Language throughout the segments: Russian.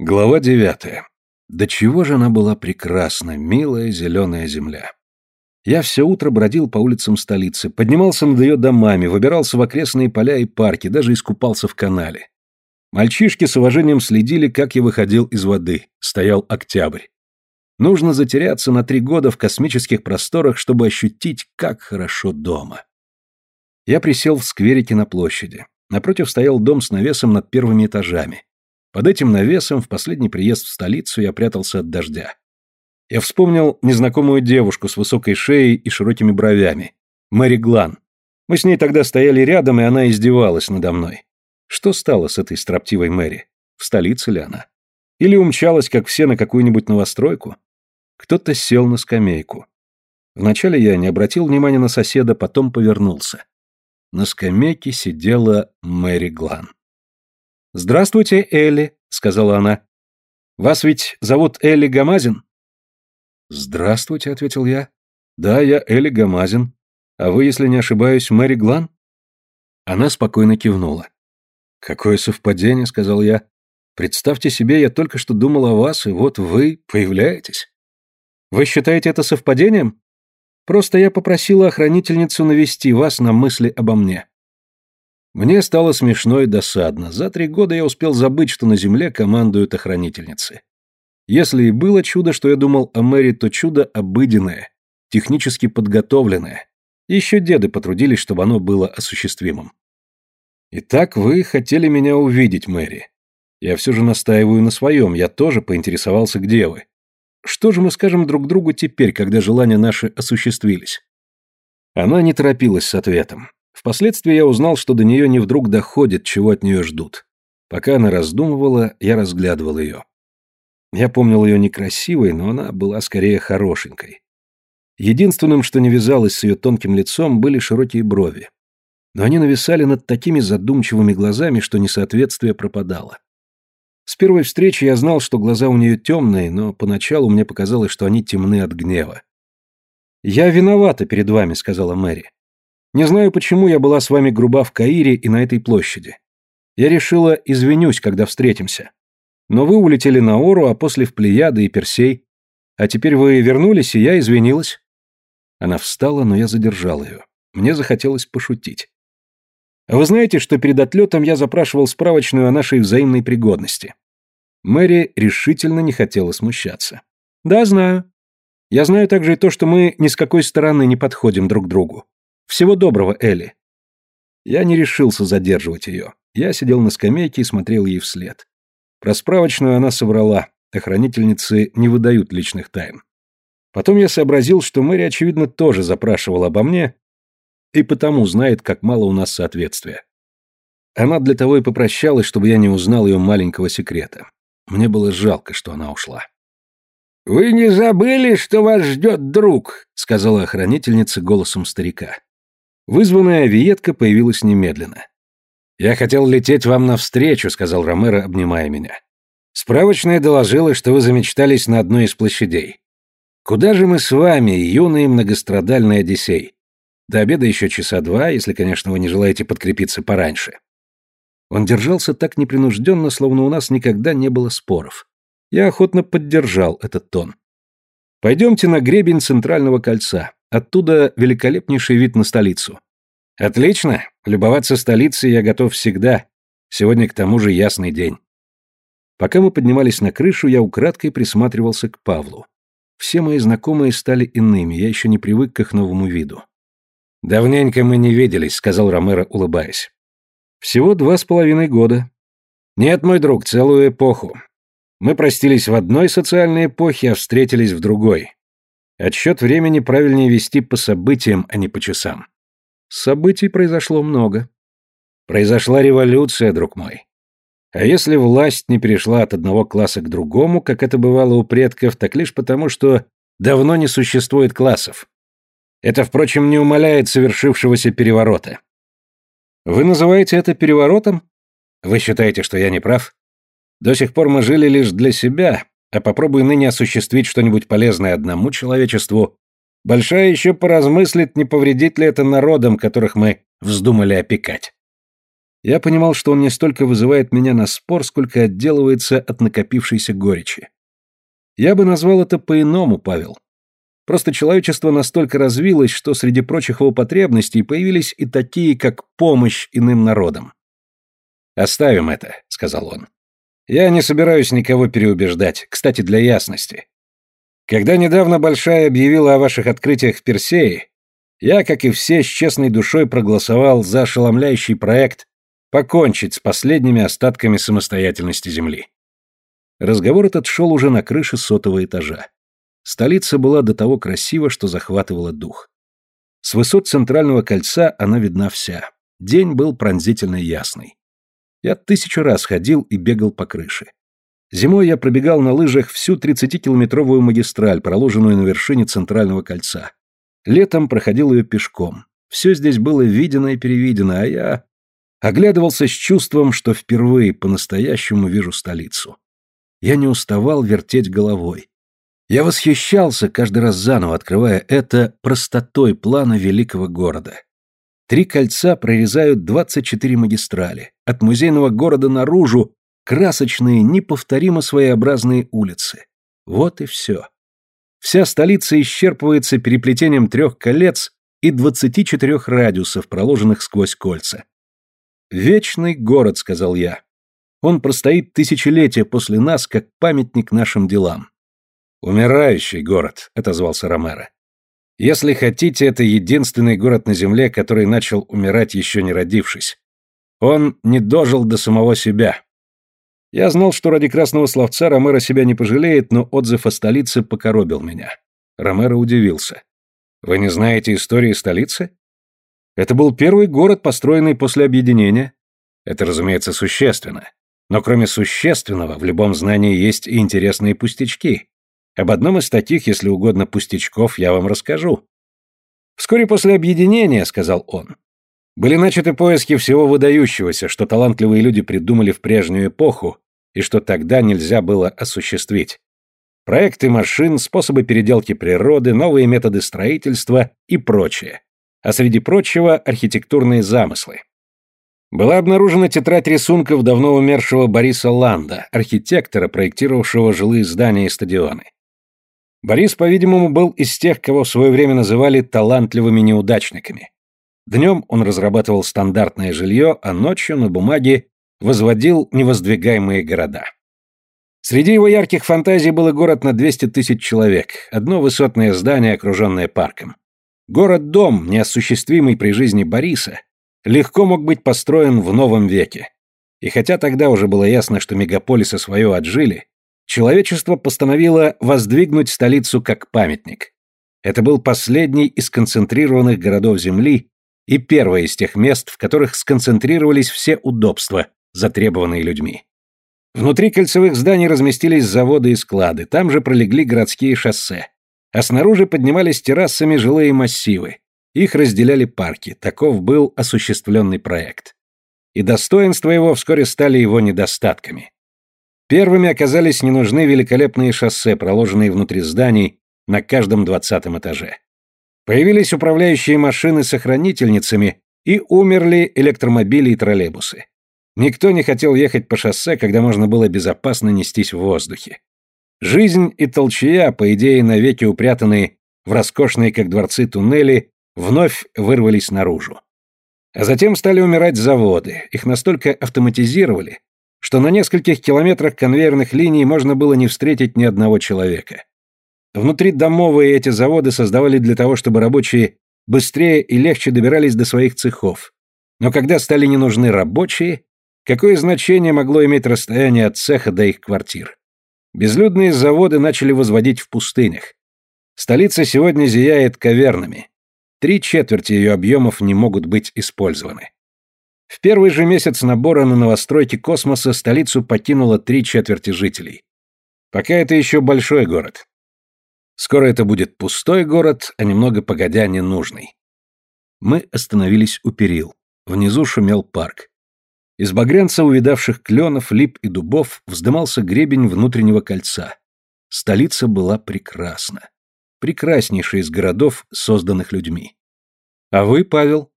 Глава девятая. До чего же она была прекрасна, милая зеленая земля. Я все утро бродил по улицам столицы, поднимался над ее домами, выбирался в окрестные поля и парки, даже искупался в канале. Мальчишки с уважением следили, как я выходил из воды. Стоял октябрь. Нужно затеряться на три года в космических просторах, чтобы ощутить, как хорошо дома. Я присел в скверике на площади. Напротив стоял дом с навесом над первыми этажами. Под этим навесом в последний приезд в столицу я прятался от дождя. Я вспомнил незнакомую девушку с высокой шеей и широкими бровями. Мэри Глан. Мы с ней тогда стояли рядом, и она издевалась надо мной. Что стало с этой строптивой Мэри? В столице ли она? Или умчалась, как все, на какую-нибудь новостройку? Кто-то сел на скамейку. Вначале я не обратил внимания на соседа, потом повернулся. На скамейке сидела Мэри Глан. «Здравствуйте, Элли», — сказала она. «Вас ведь зовут Элли Гамазин?» «Здравствуйте», — ответил я. «Да, я Элли Гамазин. А вы, если не ошибаюсь, Мэри Глан?» Она спокойно кивнула. «Какое совпадение», — сказал я. «Представьте себе, я только что думал о вас, и вот вы появляетесь». «Вы считаете это совпадением? Просто я попросила охранительницу навести вас на мысли обо мне». Мне стало смешно и досадно. За три года я успел забыть, что на земле командуют охранительницы. Если и было чудо, что я думал о Мэри, то чудо обыденное, технически подготовленное. Еще деды потрудились, чтобы оно было осуществимым. Итак, вы хотели меня увидеть, Мэри. Я все же настаиваю на своем, я тоже поинтересовался, где вы. Что же мы скажем друг другу теперь, когда желания наши осуществились? Она не торопилась с ответом. Впоследствии я узнал, что до нее не вдруг доходит, чего от нее ждут. Пока она раздумывала, я разглядывал ее. Я помнил ее некрасивой, но она была скорее хорошенькой. Единственным, что не вязалось с ее тонким лицом, были широкие брови. Но они нависали над такими задумчивыми глазами, что несоответствие пропадало. С первой встречи я знал, что глаза у нее темные, но поначалу мне показалось, что они темны от гнева. «Я виновата перед вами», — сказала Мэри. «Не знаю, почему я была с вами груба в Каире и на этой площади. Я решила, извинюсь, когда встретимся. Но вы улетели на Ору, а после в Плеяды и Персей. А теперь вы вернулись, и я извинилась». Она встала, но я задержал ее. Мне захотелось пошутить. «А вы знаете, что перед отлетом я запрашивал справочную о нашей взаимной пригодности?» Мэри решительно не хотела смущаться. «Да, знаю. Я знаю также и то, что мы ни с какой стороны не подходим друг другу. Всего доброго, Элли». Я не решился задерживать ее. Я сидел на скамейке и смотрел ей вслед. Про справочную она соврала, охранительницы не выдают личных тайн. Потом я сообразил, что Мэри, очевидно, тоже запрашивала обо мне, и потому знает, как мало у нас соответствия. Она для того и попрощалась, чтобы я не узнал ее маленького секрета. Мне было жалко, что она ушла. «Вы не забыли, что вас ждет друг?» — сказала охранительница голосом старика. Вызванная виетка появилась немедленно. «Я хотел лететь вам навстречу», — сказал Ромеро, обнимая меня. «Справочная доложила, что вы замечтались на одной из площадей. Куда же мы с вами, юный многострадальный Одиссей? До обеда еще часа два, если, конечно, вы не желаете подкрепиться пораньше». Он держался так непринужденно, словно у нас никогда не было споров. Я охотно поддержал этот тон. «Пойдемте на гребень Центрального кольца. Оттуда великолепнейший вид на столицу. Отлично. Любоваться столицей я готов всегда. Сегодня к тому же ясный день. Пока мы поднимались на крышу, я украдкой присматривался к Павлу. Все мои знакомые стали иными, я еще не привык к их новому виду. «Давненько мы не виделись», — сказал Ромеро, улыбаясь. «Всего два с половиной года». «Нет, мой друг, целую эпоху. Мы простились в одной социальной эпохе, а встретились в другой. Отсчет времени правильнее вести по событиям, а не по часам. Событий произошло много. Произошла революция, друг мой. А если власть не перешла от одного класса к другому, как это бывало у предков, так лишь потому, что давно не существует классов. Это, впрочем, не умаляет совершившегося переворота. Вы называете это переворотом? Вы считаете, что я не прав? До сих пор мы жили лишь для себя, а попробуй ныне осуществить что-нибудь полезное одному человечеству, Большая еще поразмыслит, не повредит ли это народам, которых мы вздумали опекать. Я понимал, что он не столько вызывает меня на спор, сколько отделывается от накопившейся горечи. Я бы назвал это по-иному, Павел. Просто человечество настолько развилось, что среди прочих его потребностей появились и такие, как помощь иным народам. «Оставим это», — сказал он. «Я не собираюсь никого переубеждать, кстати, для ясности. Когда недавно Большая объявила о ваших открытиях в Персее, я, как и все, с честной душой проголосовал за ошеломляющий проект покончить с последними остатками самостоятельности Земли. Разговор этот шел уже на крыше сотого этажа. Столица была до того красива, что захватывала дух. С высот центрального кольца она видна вся. День был пронзительно ясный. Я тысячу раз ходил и бегал по крыше. Зимой я пробегал на лыжах всю 30-километровую магистраль, проложенную на вершине центрального кольца. Летом проходил ее пешком. Все здесь было видено и перевидено, а я оглядывался с чувством, что впервые по-настоящему вижу столицу. Я не уставал вертеть головой. Я восхищался, каждый раз заново открывая это, простотой плана великого города. Три кольца прорезают 24 магистрали. От музейного города наружу красочные, неповторимо своеобразные улицы. Вот и все. Вся столица исчерпывается переплетением трех колец и 24 радиусов, проложенных сквозь кольца. «Вечный город», — сказал я. «Он простоит тысячелетия после нас, как памятник нашим делам». «Умирающий город», — отозвался Ромеро. «Если хотите, это единственный город на Земле, который начал умирать, еще не родившись. Он не дожил до самого себя». Я знал, что ради красного словца Ромеро себя не пожалеет, но отзыв о столице покоробил меня. Ромеро удивился. «Вы не знаете истории столицы?» Это был первый город, построенный после объединения. Это, разумеется, существенно. Но кроме существенного, в любом знании есть и интересные пустячки. Об одном из таких, если угодно, пустячков я вам расскажу. Вскоре после объединения, сказал он, были начаты поиски всего выдающегося, что талантливые люди придумали в прежнюю эпоху и что тогда нельзя было осуществить. Проекты машин, способы переделки природы, новые методы строительства и прочее а среди прочего архитектурные замыслы. Была обнаружена тетрадь рисунков давно умершего Бориса Ланда, архитектора, проектировавшего жилые здания и стадионы. Борис, по-видимому, был из тех, кого в свое время называли талантливыми неудачниками. Днем он разрабатывал стандартное жилье, а ночью на бумаге возводил невоздвигаемые города. Среди его ярких фантазий был и город на 200 тысяч человек, одно высотное здание, окруженное парком. Город-дом, неосуществимый при жизни Бориса, легко мог быть построен в новом веке. И хотя тогда уже было ясно, что мегаполисы свое отжили, человечество постановило воздвигнуть столицу как памятник. Это был последний из концентрированных городов Земли и первое из тех мест, в которых сконцентрировались все удобства, затребованные людьми. Внутри кольцевых зданий разместились заводы и склады, там же пролегли городские шоссе а снаружи поднимались террасами жилые массивы. Их разделяли парки, таков был осуществленный проект. И достоинства его вскоре стали его недостатками. Первыми оказались не нужны великолепные шоссе, проложенные внутри зданий на каждом двадцатом этаже. Появились управляющие машины с охранительницами и умерли электромобили и троллейбусы. Никто не хотел ехать по шоссе, когда можно было безопасно нестись в воздухе. Жизнь и толчья, по идее навеки упрятанные в роскошные, как дворцы, туннели, вновь вырвались наружу. А затем стали умирать заводы, их настолько автоматизировали, что на нескольких километрах конвейерных линий можно было не встретить ни одного человека. Внутри домовые эти заводы создавали для того, чтобы рабочие быстрее и легче добирались до своих цехов. Но когда стали не нужны рабочие, какое значение могло иметь расстояние от цеха до их квартир? Безлюдные заводы начали возводить в пустынях. Столица сегодня зияет кавернами. Три четверти ее объемов не могут быть использованы. В первый же месяц набора на новостройки космоса столицу покинуло три четверти жителей. Пока это еще большой город. Скоро это будет пустой город, а немного погодя ненужный. Мы остановились у перил. Внизу шумел парк. Из багрянца увидавших кленов, лип и дубов вздымался гребень внутреннего кольца. Столица была прекрасна. Прекраснейшая из городов, созданных людьми. А вы, Павел?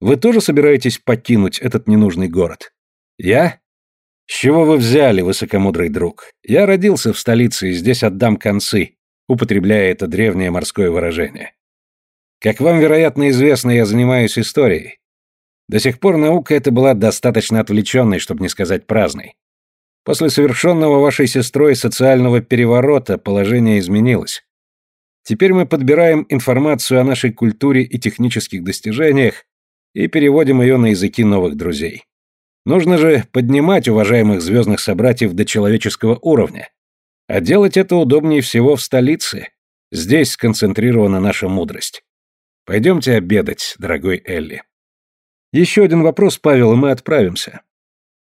Вы тоже собираетесь покинуть этот ненужный город? Я? С чего вы взяли, высокомудрый друг? Я родился в столице и здесь отдам концы, употребляя это древнее морское выражение. Как вам, вероятно, известно, я занимаюсь историей. До сих пор наука эта была достаточно отвлеченной, чтобы не сказать праздной. После совершенного вашей сестрой социального переворота положение изменилось. Теперь мы подбираем информацию о нашей культуре и технических достижениях и переводим ее на языки новых друзей. Нужно же поднимать уважаемых звездных собратьев до человеческого уровня. А делать это удобнее всего в столице. Здесь сконцентрирована наша мудрость. Пойдемте обедать, дорогой Элли. Еще один вопрос, Павел, и мы отправимся.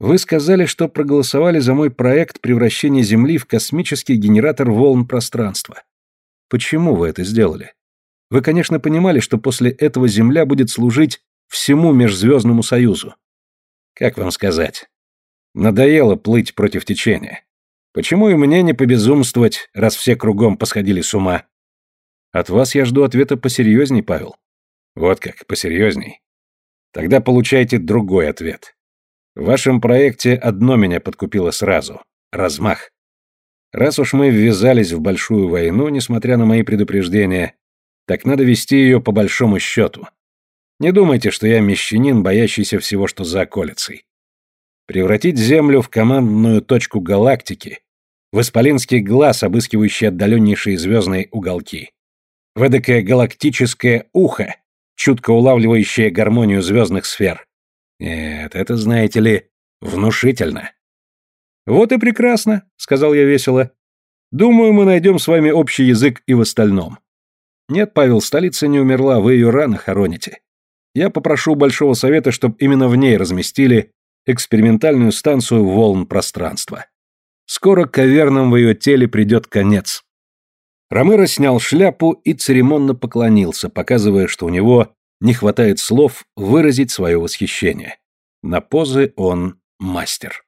Вы сказали, что проголосовали за мой проект превращения Земли в космический генератор волн пространства. Почему вы это сделали? Вы, конечно, понимали, что после этого Земля будет служить всему Межзвездному Союзу. Как вам сказать? Надоело плыть против течения. Почему и мне не побезумствовать, раз все кругом посходили с ума? От вас я жду ответа посерьезней, Павел. Вот как, посерьезней. Тогда получайте другой ответ. В вашем проекте одно меня подкупило сразу — размах. Раз уж мы ввязались в большую войну, несмотря на мои предупреждения, так надо вести ее по большому счету. Не думайте, что я мещанин, боящийся всего, что за околицей. Превратить Землю в командную точку галактики, в исполинский глаз, обыскивающий отдаленнейшие звездные уголки, в эдакое галактическое ухо, чутко улавливающее гармонию звездных сфер. Нет, это, знаете ли, внушительно. «Вот и прекрасно», — сказал я весело. «Думаю, мы найдем с вами общий язык и в остальном. Нет, Павел, столица не умерла, вы ее рано хороните. Я попрошу Большого Совета, чтобы именно в ней разместили экспериментальную станцию волн пространства. Скоро кавернам в ее теле придет конец. Ромеро снял шляпу и церемонно поклонился, показывая, что у него не хватает слов выразить свое восхищение. На позы он мастер.